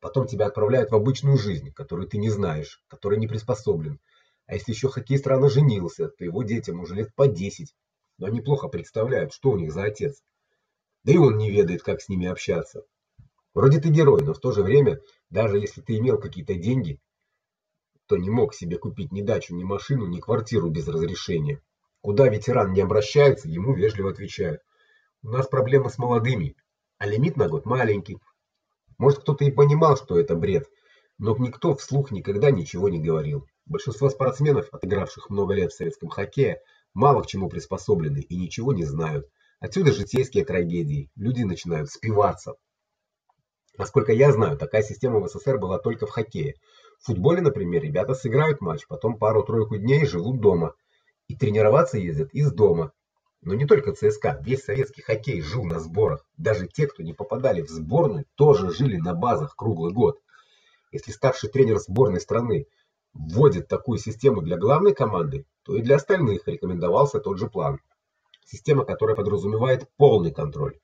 Потом тебя отправляют в обычную жизнь, которую ты не знаешь, которой не приспособлен. А если еще хоккеист рано женился, то его детям уже лет по 10. Но они плохо представляют, что у них за отец. Да и он не ведает, как с ними общаться. Вроде ты герой, но в то же время, даже если ты имел какие-то деньги, то не мог себе купить ни дачу, ни машину, ни квартиру без разрешения. Куда ветеран не обращается, ему вежливо отвечают: "У нас проблемы с молодыми, а лимит на год маленький". Может, кто-то и понимал, что это бред, но никто вслух никогда ничего не говорил. Большинство спортсменов, отыгравших много лет в советском хоккее, мало к чему приспособлены и ничего не знают. Отсюда житейские трагедии. Люди начинают спиваться. Насколько я знаю, такая система в СССР была только в хоккее. В футболе, например, ребята сыграют матч, потом пару-тройку дней живут дома и тренироваться ездят из дома. Но не только ЦСКА, весь советский хоккей жил на сборах. Даже те, кто не попадали в сборную, тоже жили на базах круглый год. Если старший тренер сборной страны вводит такую систему для главной команды, то и для остальных рекомендовался тот же план. Система, которая подразумевает полный контроль.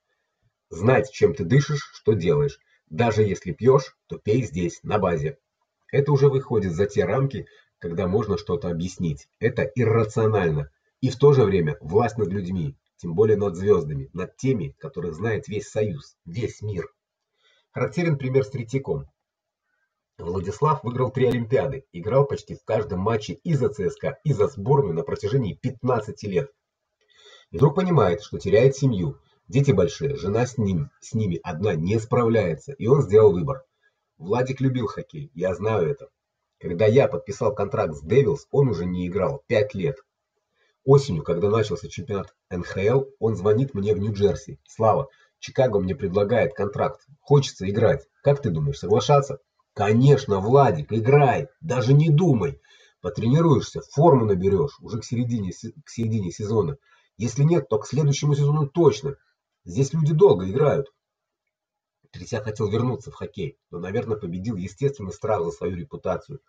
Знать, чем ты дышишь, что делаешь. Даже если пьешь, то пей здесь, на базе. Это уже выходит за те рамки, когда можно что-то объяснить. Это иррационально и в то же время власть над людьми, тем более над звездами, над теми, которых знает весь союз, весь мир. Характерен пример с Третьяком. Владислав выиграл три олимпиады, играл почти в каждом матче и за ЦСКА, и за сборную на протяжении 15 лет. И вдруг понимает, что теряет семью. Дети большие, жена с ним, с ними одна не справляется, и он сделал выбор. Владик любил хоккей, я знаю это. Когда я подписал контракт с Devils, он уже не играл 5 лет. Осенью, когда начался чемпионат НХЛ, он звонит мне в Нью-Джерси. Слава, Чикаго мне предлагает контракт. Хочется играть. Как ты думаешь, соглашаться? Конечно, Владик, играй, даже не думай. Потренируешься, форму наберешь уже к середине к середине сезона. Если нет, то к следующему сезону точно. Здесь люди долго играют. Третьяк хотел вернуться в хоккей, но, наверное, победил естественный страх за свою репутацию,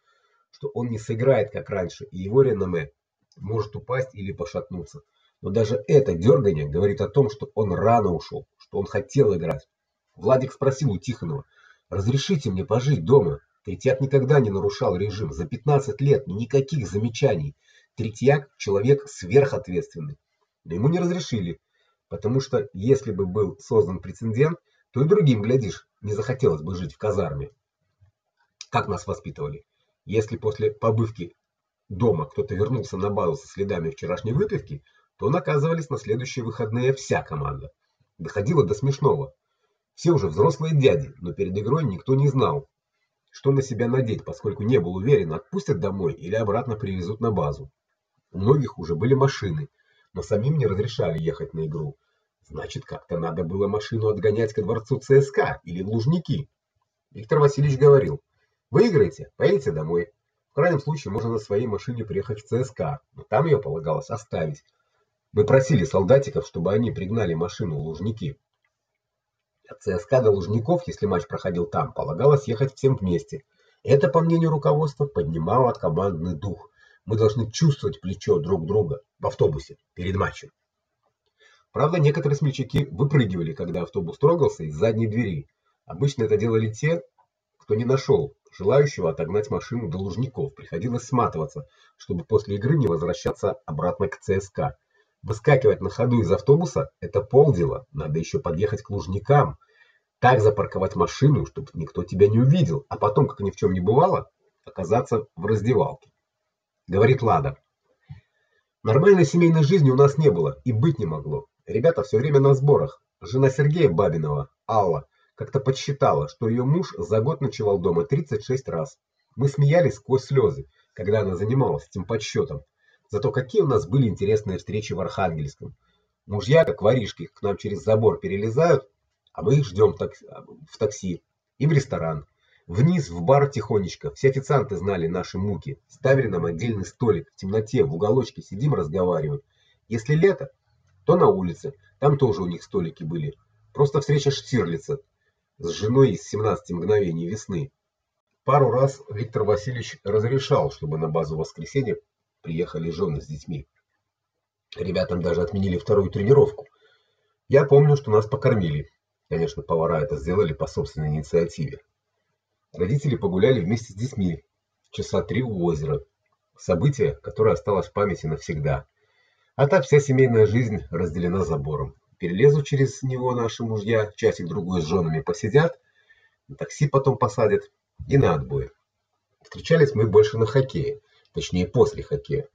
что он не сыграет как раньше, и его реноме может упасть или пошатнуться. Но даже это дергание говорит о том, что он рано ушел, что он хотел играть. Владик спросил у Тихонова: "Разрешите мне пожить дома?" Третьяк никогда не нарушал режим, за 15 лет никаких замечаний. Третьяк человек сверхответственный. Но ему не разрешили, потому что если бы был создан прецедент, то и другим, глядишь, не захотелось бы жить в казарме. Как нас воспитывали? Если после побывки дома кто-то вернулся на базу со следами вчерашней выпивки, то наказывались на следующие выходные вся команда. Доходило до смешного. Все уже взрослые дяди, но перед игрой никто не знал, что на себя надеть, поскольку не был уверен, отпустят домой или обратно привезут на базу. У многих уже были машины, но самим не разрешали ехать на игру. Значит, как-то надо было машину отгонять ко дворцу ЦСКА или в Лужники. Виктор Васильевич говорил: "Выиграете, поедете домой. В крайнем случае можно на своей машине приехать в ЦСКА, но там ее полагалось оставить. Мы просили солдатиков, чтобы они пригнали машину в Лужники. ЦСКА до Лужников, если матч проходил там, полагалось ехать всем вместе. Это, по мнению руководства, поднимало командный дух. Мы должны чувствовать плечо друг друга в автобусе перед матчем. Правда, некоторые смельчаки выпрыгивали, когда автобус трогался из задней двери. Обычно это делали те, кто не нашел желающего отогнать машину до Лужников. Приходилось сматываться, чтобы после игры не возвращаться обратно к ЦСКА. Выскакивать на ходу из автобуса это полдела. Надо еще подъехать к Лужникам, так запарковать машину, чтобы никто тебя не увидел, а потом, как ни в чем не бывало, оказаться в раздевалке. Говорит Лада. Нормальной семейной жизни у нас не было и быть не могло. Ребята все время на сборах. Жена Сергея Бабинова, Алла, как-то подсчитала, что ее муж за год ночевал дома 36 раз. Мы смеялись сквозь слезы, когда она занималась этим подсчетом. Зато какие у нас были интересные встречи в Архангельском. Мужья, как воришки, к нам через забор перелезают, а мы их ждем в такси и в ресторан. Вниз в бар тихонечко. Все официанты знали наши муки. Ставили нам отдельный столик в темноте, в уголочке сидим, разговариваем. Если лето, то на улице. Там тоже у них столики были. Просто встреча Штирлица с женой из 17 мгновений весны. Пару раз Виктор Васильевич разрешал, чтобы на базу воскресенья приехали жены с детьми. Ребятам даже отменили вторую тренировку. Я помню, что нас покормили. Конечно, повара это сделали по собственной инициативе. Родители погуляли вместе с детьми часа три у озера. Событие, которое осталось в памяти навсегда. А так вся семейная жизнь разделена забором. Перелезут через него наши мужья, часик другой с женами посидят, на такси потом посадят и на отбой. Встречались мы больше на хоккее точнее после хоккея.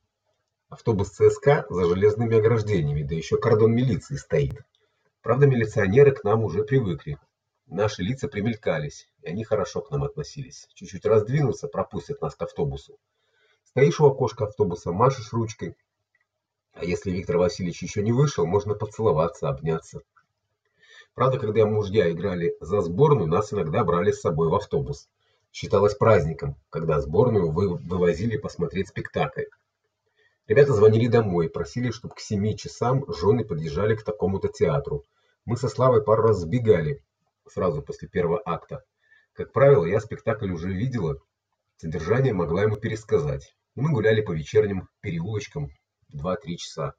Автобус ЦСКА за железными ограждениями, да еще кордон милиции стоит. Правда, милиционеры к нам уже привыкли. Наши лица примелькались, и они хорошо к нам относились. Чуть-чуть раздвинутся, пропустят нас к автобусу. Стоишь у окошка автобуса, машешь ручкой. А если Виктор Васильевич еще не вышел, можно поцеловаться, обняться. Правда, когда мужья играли за сборную, нас иногда брали с собой в автобус считалось праздником, когда сборную вы вывозили посмотреть спектакль. Ребята звонили домой, просили, чтобы к семи часам жены подъезжали к такому-то театру. Мы со Славой пару раз сбегали сразу после первого акта. Как правило, я спектакль уже видела, содержание могла ему пересказать. И мы гуляли по вечерним переулочкам 2-3 часа.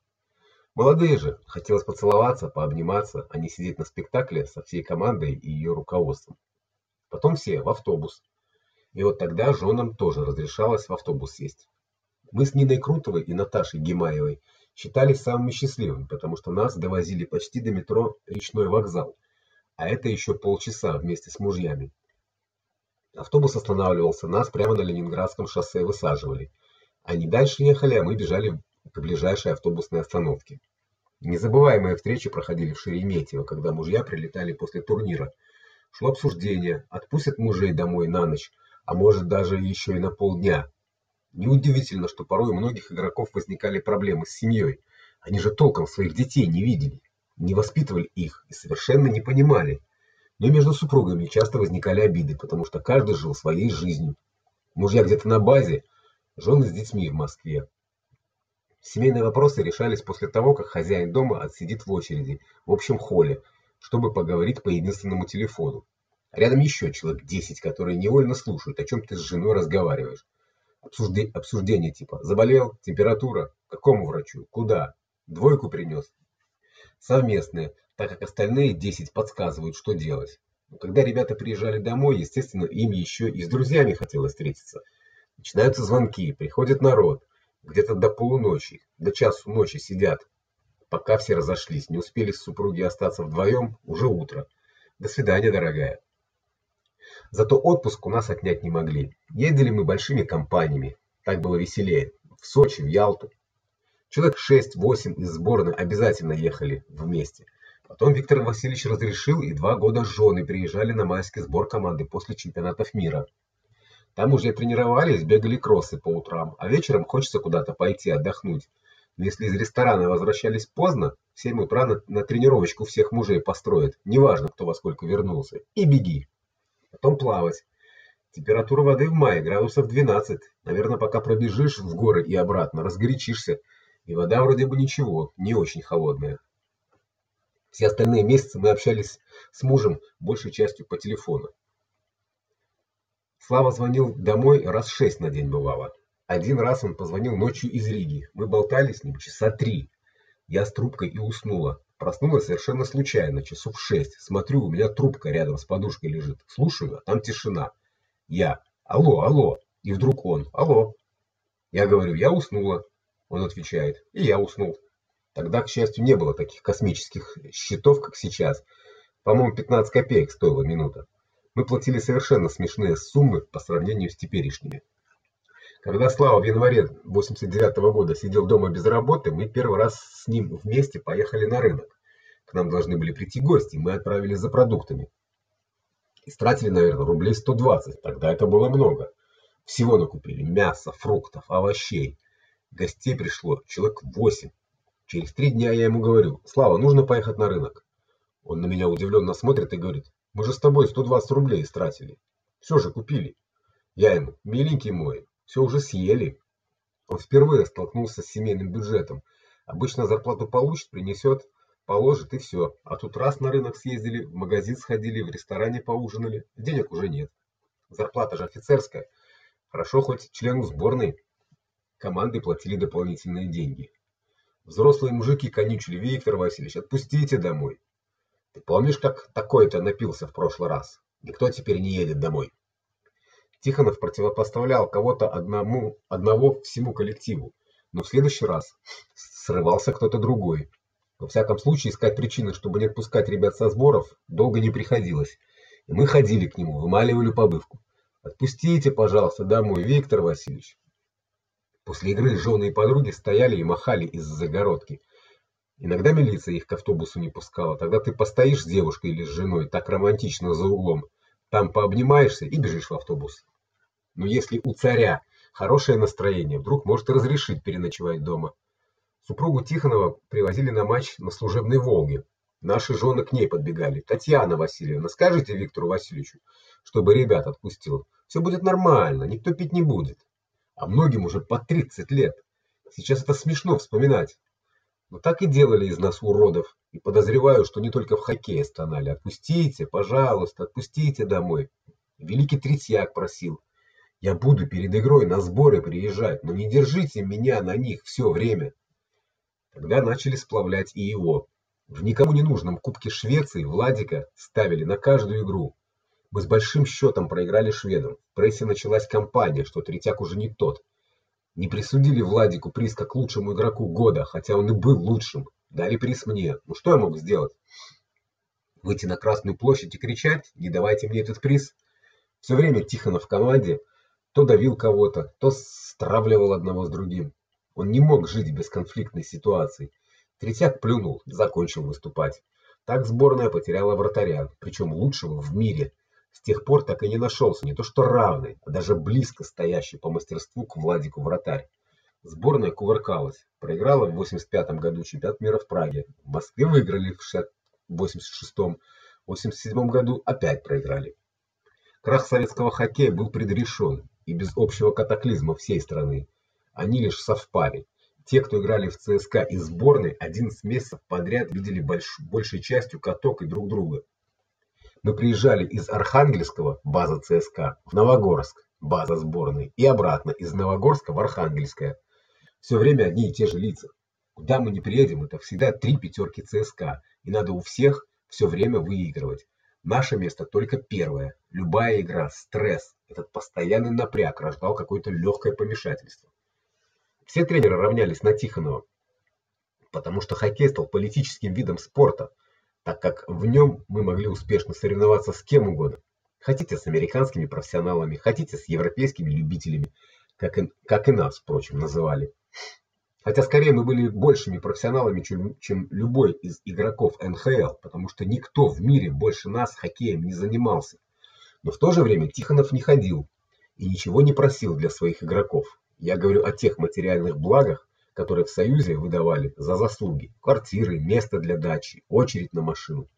Молодые же, хотелось поцеловаться, пообниматься, а не сидеть на спектакле со всей командой и ее руководством. Потом все в автобус. И вот тогда женам тоже разрешалось в автобус сесть. Мы с Ниной Крутовой и Наташей Гимаевой считались самыми счастливыми, потому что нас довозили почти до метро Речной вокзал, а это еще полчаса вместе с мужьями. Автобус останавливался, нас прямо на Ленинградском шоссе высаживали. Они дальше ехали, а мы бежали к ближайшей автобусной остановке. Незабываемые встречи проходили в Шереметьево, когда мужья прилетали после турнира. Шло обсуждение: отпустят мужей домой на ночь а может даже еще и на полдня. Неудивительно, что порой у многих игроков возникали проблемы с семьей. Они же толком своих детей не видели, не воспитывали их и совершенно не понимали. Но между супругами часто возникали обиды, потому что каждый жил своей жизнью. Мужья где-то на базе, жены с детьми в Москве. Семейные вопросы решались после того, как хозяин дома отсидит в очереди в общем холле, чтобы поговорить по единственному телефону. Рядом еще человек 10, которые невольно слушают, о чем ты с женой разговариваешь. Обсуждение, обсуждение типа: заболел, температура, какому врачу, куда, двойку принес. Совместные, так как остальные 10 подсказывают, что делать. Но когда ребята приезжали домой, естественно, им еще и с друзьями хотелось встретиться. Начинаются звонки, приходит народ, где-то до полуночи, до часу ночи сидят. Пока все разошлись, не успели супруги остаться вдвоем, уже утро. До свидания, дорогая. Зато отпуск у нас отнять не могли. Ездили мы большими компаниями. Так было веселее. В Сочи, в Ялту. Человек 6-8 из сборной обязательно ехали вместе. Потом Виктор Васильевич разрешил, и два года жены приезжали на майский сбор команды после чемпионатов мира. Там уже тренировались, бегали кроссы по утрам, а вечером хочется куда-то пойти отдохнуть. Но если из ресторана возвращались поздно, в 7 утра на, на тренировочку всех мужей построят, неважно, кто во сколько вернулся, и беги. Потом плавать. Температура воды в мае градусов 12. Наверное, пока пробежишь в горы и обратно, разгорячишься. И вода вроде бы ничего, не очень холодная. Все остальные месяцы мы общались с мужем большей частью по телефону. Слава звонил домой раз шесть на день бывало. Один раз он позвонил ночью из Риги. Мы болтали с ним часа три. Я с трубкой и уснула. Проснулась совершенно случайно, часов в шесть. Смотрю, у меня трубка рядом с подушкой лежит. Слушаю, а там тишина. Я: "Алло, алло". И вдруг он: "Алло". Я говорю: "Я уснула". Он отвечает: "И я уснул". Тогда, к счастью, не было таких космических счетов, как сейчас. По-моему, 15 копеек стоила минута. Мы платили совершенно смешные суммы по сравнению с теперешними. Когда Слава в январе 89 -го года сидел дома без работы, мы первый раз с ним вместе поехали на рынок. К нам должны были прийти гости, мы отправились за продуктами. Истратили, наверное, рублей 120. Тогда это было много. Всего накупили: мяса, фруктов, овощей. Гостей пришло человек восемь. Через три дня я ему говорю: "Слава, нужно поехать на рынок". Он на меня удивленно смотрит и говорит: мы же с тобой 120 рублей истратили. Все же купили. Я ему: "Миленький мой, все уже съели". Он впервые столкнулся с семейным бюджетом. Обычно зарплату получит, принесет, положит и все. А тут раз на рынок съездили, в магазин сходили, в ресторане поужинали, денег уже нет. Зарплата же офицерская. Хорошо хоть члену сборной команды платили дополнительные деньги. Взрослые мужики конючили: "Виктор Васильевич, отпустите домой". Ты помнишь, как такой-то напился в прошлый раз? Никто теперь не едет домой. Тихонов противопоставлял кого-то одному, одного всему коллективу, но в следующий раз срывался кто-то другой. Во всяком случае, искать причины, чтобы не отпускать ребят со сборов, долго не приходилось. И мы ходили к нему, вымаливали побывку. Отпустите, пожалуйста, домой, Виктор Васильевич. После игры жены и подруги стояли и махали из загородки. Иногда милиция их к автобусу не пускала. Тогда ты постоишь с девушкой или с женой так романтично за углом, там пообнимаешься и бежишь в автобус. Но если у царя хорошее настроение, вдруг может разрешить переночевать дома. Супругу Тихонова привозили на матч на служебной Волге. Наши жены к ней подбегали. Татьяна Васильевна, скажите Виктору Васильевичу, чтобы ребят отпустил. Все будет нормально, никто пить не будет. А многим уже по 30 лет. Сейчас это смешно вспоминать. Но так и делали из нас уродов. И подозреваю, что не только в хоккее стонали: "Отпустите, пожалуйста, отпустите домой". Великий Третьяк просил: "Я буду перед игрой на сборы приезжать, но не держите меня на них все время". Тогда начали сплавлять и его. В никому не нужном Кубке Швеции Владика ставили на каждую игру. Мы с большим счетом проиграли шведам. В прессе началась кампания, что Третьяк уже не тот. Не присудили Владику приз как лучшему игроку года, хотя он и был лучшим. Дали приз мне. Ну что я мог сделать? Выйти на Красную площадь и кричать: "Не давайте мне этот приз". Все время Тихонов в команде то давил кого-то, то стравливал одного с другим. Он не мог жить без конфликтной ситуации. Третьяк плюнул, закончил выступать. Так сборная потеряла вратаря, причем лучшего в мире. С тех пор так и не нашелся не то что равный, а даже близко стоящий по мастерству к Владику вратарь. Сборная кувыркалась, проиграла в 85 году чемпионат мира в Праге. В Москве выиграли в 86-м, в 87 году опять проиграли. Крах советского хоккея был предрешен, и без общего катаклизма всей страны. Они лишь совпали. Те, кто играли в ЦСКА и сборной, 11 месяцев подряд видели больш... большей частью каток и друг друга. Мы приезжали из Архангельского, база ЦСКА, в Новогорск, база сборной, и обратно из Новогорска в Архангельское. Все время одни и те же лица. Куда мы ни приедем, это всегда три пятерки ЦСКА, и надо у всех все время выигрывать. Наше место только первое. Любая игра стресс, этот постоянный напряг рождал какое-то легкое помешательство. Все тренеры равнялись на Тихонова, потому что хоккей стал политическим видом спорта. так как в нем мы могли успешно соревноваться с кем угодно. Хотите с американскими профессионалами, хотите с европейскими любителями, как и, как и нас, впрочем, называли. Хотя скорее мы были большими профессионалами, чем, чем любой из игроков НХЛ, потому что никто в мире больше нас хоккеем не занимался. Но в то же время Тихонов не ходил и ничего не просил для своих игроков. Я говорю о тех материальных благах, которые в Союзе выдавали за заслуги: квартиры, место для дачи, очередь на машину.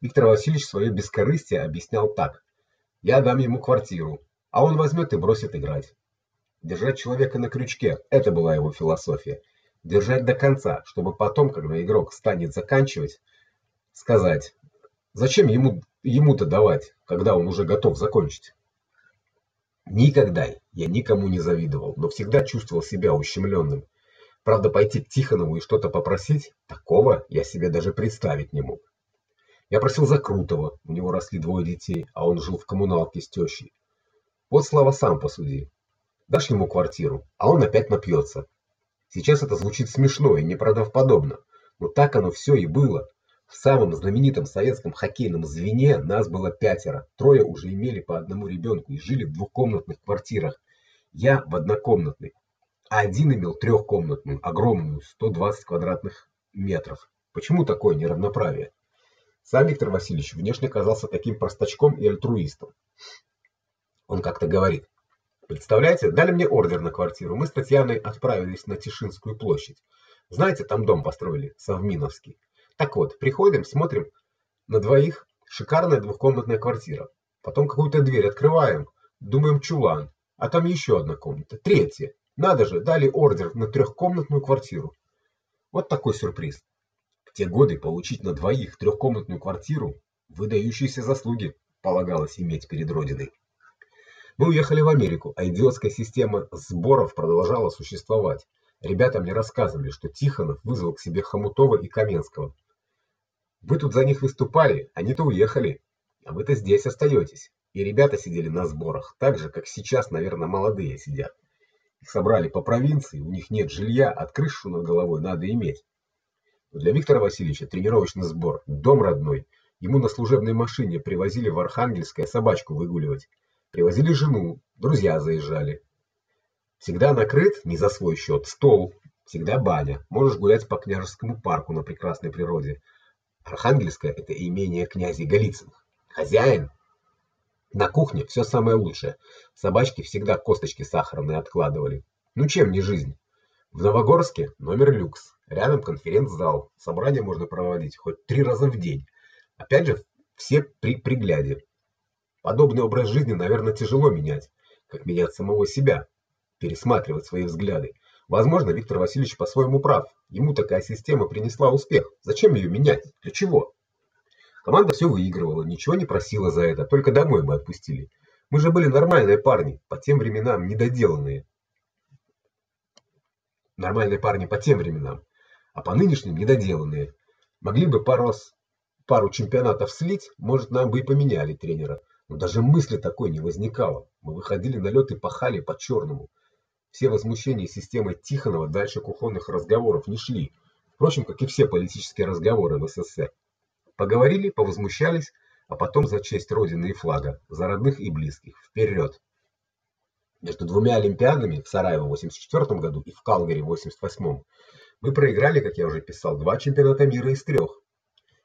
Виктор Васильевич свое бескорыстие объяснял так: "Я дам ему квартиру, а он возьмет и бросит играть". Держать человека на крючке это была его философия. Держать до конца, чтобы потом, когда игрок станет заканчивать, сказать: "Зачем ему ему-то давать, когда он уже готов закончить?" Никогда я никому не завидовал, но всегда чувствовал себя ущемленным. Правда, пойти к Тихонову и что-то попросить, такого я себе даже представить не мог. Я просил за Крутого, у него росли двое детей, а он жил в коммуналке с тещей. Вот Слава сам посуди. Дашь ему квартиру, а он опять напьется. Сейчас это звучит смешно и неправдоподобно, но так оно все и было. В самом знаменитом советском хоккейном звене нас было пятеро. Трое уже имели по одному ребенку и жили в двухкомнатных квартирах. Я в однокомнатной, а один имел трехкомнатную, огромную, 120 квадратных метров. Почему такое неравноправие? Сам Виктор Васильевич внешне казался таким простачком и альтруистом. Он как-то говорит: "Представляете, дали мне ордер на квартиру. Мы с Татьяной отправились на Тишинскую площадь. Знаете, там дом построили, Совминовский. Так вот, приходим, смотрим на двоих, шикарная двухкомнатная квартира. Потом какую-то дверь открываем, думаем чулан, а там еще одна комната, третья. Надо же, дали ордер на трехкомнатную квартиру. Вот такой сюрприз. В те годы получить на двоих трехкомнатную квартиру выдающиеся заслуги полагалось иметь перед родиной. Мы уехали в Америку, а идиотская система сборов продолжала существовать. Ребята мне рассказывали, что Тихонов вызвал к себе Хомутова и Каменского. Вы тут за них выступали, они-то уехали, а вы-то здесь остаетесь. И ребята сидели на сборах, так же, как сейчас, наверное, молодые сидят. Их собрали по провинции, у них нет жилья, а крышу над головой надо иметь. Для Виктора Васильевича тренировочный сбор, дом родной. Ему на служебной машине привозили в Архангельское собачку выгуливать. Привозили жену, друзья заезжали. Всегда накрыт не за свой счет стол, всегда баня. Можешь гулять по княжескому парку на прекрасной природе. Архангельское это имение князей Голицыных. Хозяин на кухне все самое лучшее. Собачки всегда косточки сахарные откладывали. Ну чем не жизнь? В Новогорске номер люкс. Рядом конференц-зал. Собрания можно проводить хоть три раза в день. Опять же, все при пригляде. Подобный образ жизни, наверное, тяжело менять, как менять самого себя, пересматривать свои взгляды. Возможно, Виктор Васильевич по-своему прав. Ему такая система принесла успех. Зачем ее менять? Для чего? Команда все выигрывала, ничего не просила за это, только домой бы отпустили. Мы же были нормальные парни, по тем временам недоделанные нормальные парни по тем временам, а по нынешним недоделанные. Могли бы пару пару чемпионатов слить, может, нам бы и поменяли тренера. Но даже мысли такой не возникало. Мы выходили на лед и пахали по черному. Все возмущения системой Тихонова дальше кухонных разговоров не шли. Впрочем, как и все политические разговоры в СССР. Поговорили, повозмущались, а потом за честь родины и флага, за родных и близких. Вперед! Между двумя олимпиадами в Сараево в 84 году и в Калгари в 88 мы проиграли, как я уже писал, два чемпионата мира из трех.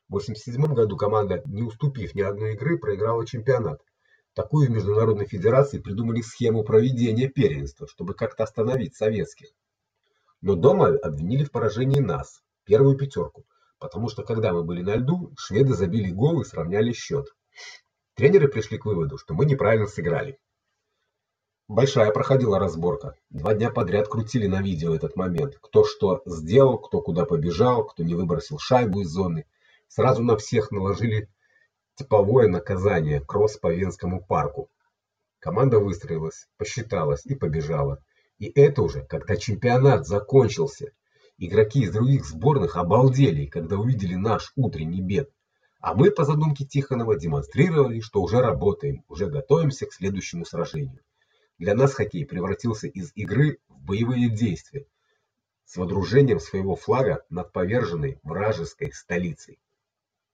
В 87 году команда, не уступив ни одной игры, проиграла чемпионат. Такую в международной федерации придумали схему проведения первенства, чтобы как-то остановить советских. Но дома обвинили в поражении нас, первую пятерку, потому что когда мы были на льду, шведы забили гол и сравняли счет. Тренеры пришли к выводу, что мы неправильно сыграли. Большая проходила разборка. Два дня подряд крутили на видео этот момент. Кто что сделал, кто куда побежал, кто не выбросил шайбу из зоны. Сразу на всех наложили типовое наказание кросс по Венскому парку. Команда выстроилась, посчиталась и побежала. И это уже, когда чемпионат закончился. Игроки из других сборных обалдели, когда увидели наш утренний бег. А мы по задумке Тихонова демонстрировали, что уже работаем, уже готовимся к следующему сражению. Для нас хоккей превратился из игры в боевые действия с водружением своего флага над поверженной вражеской столицей.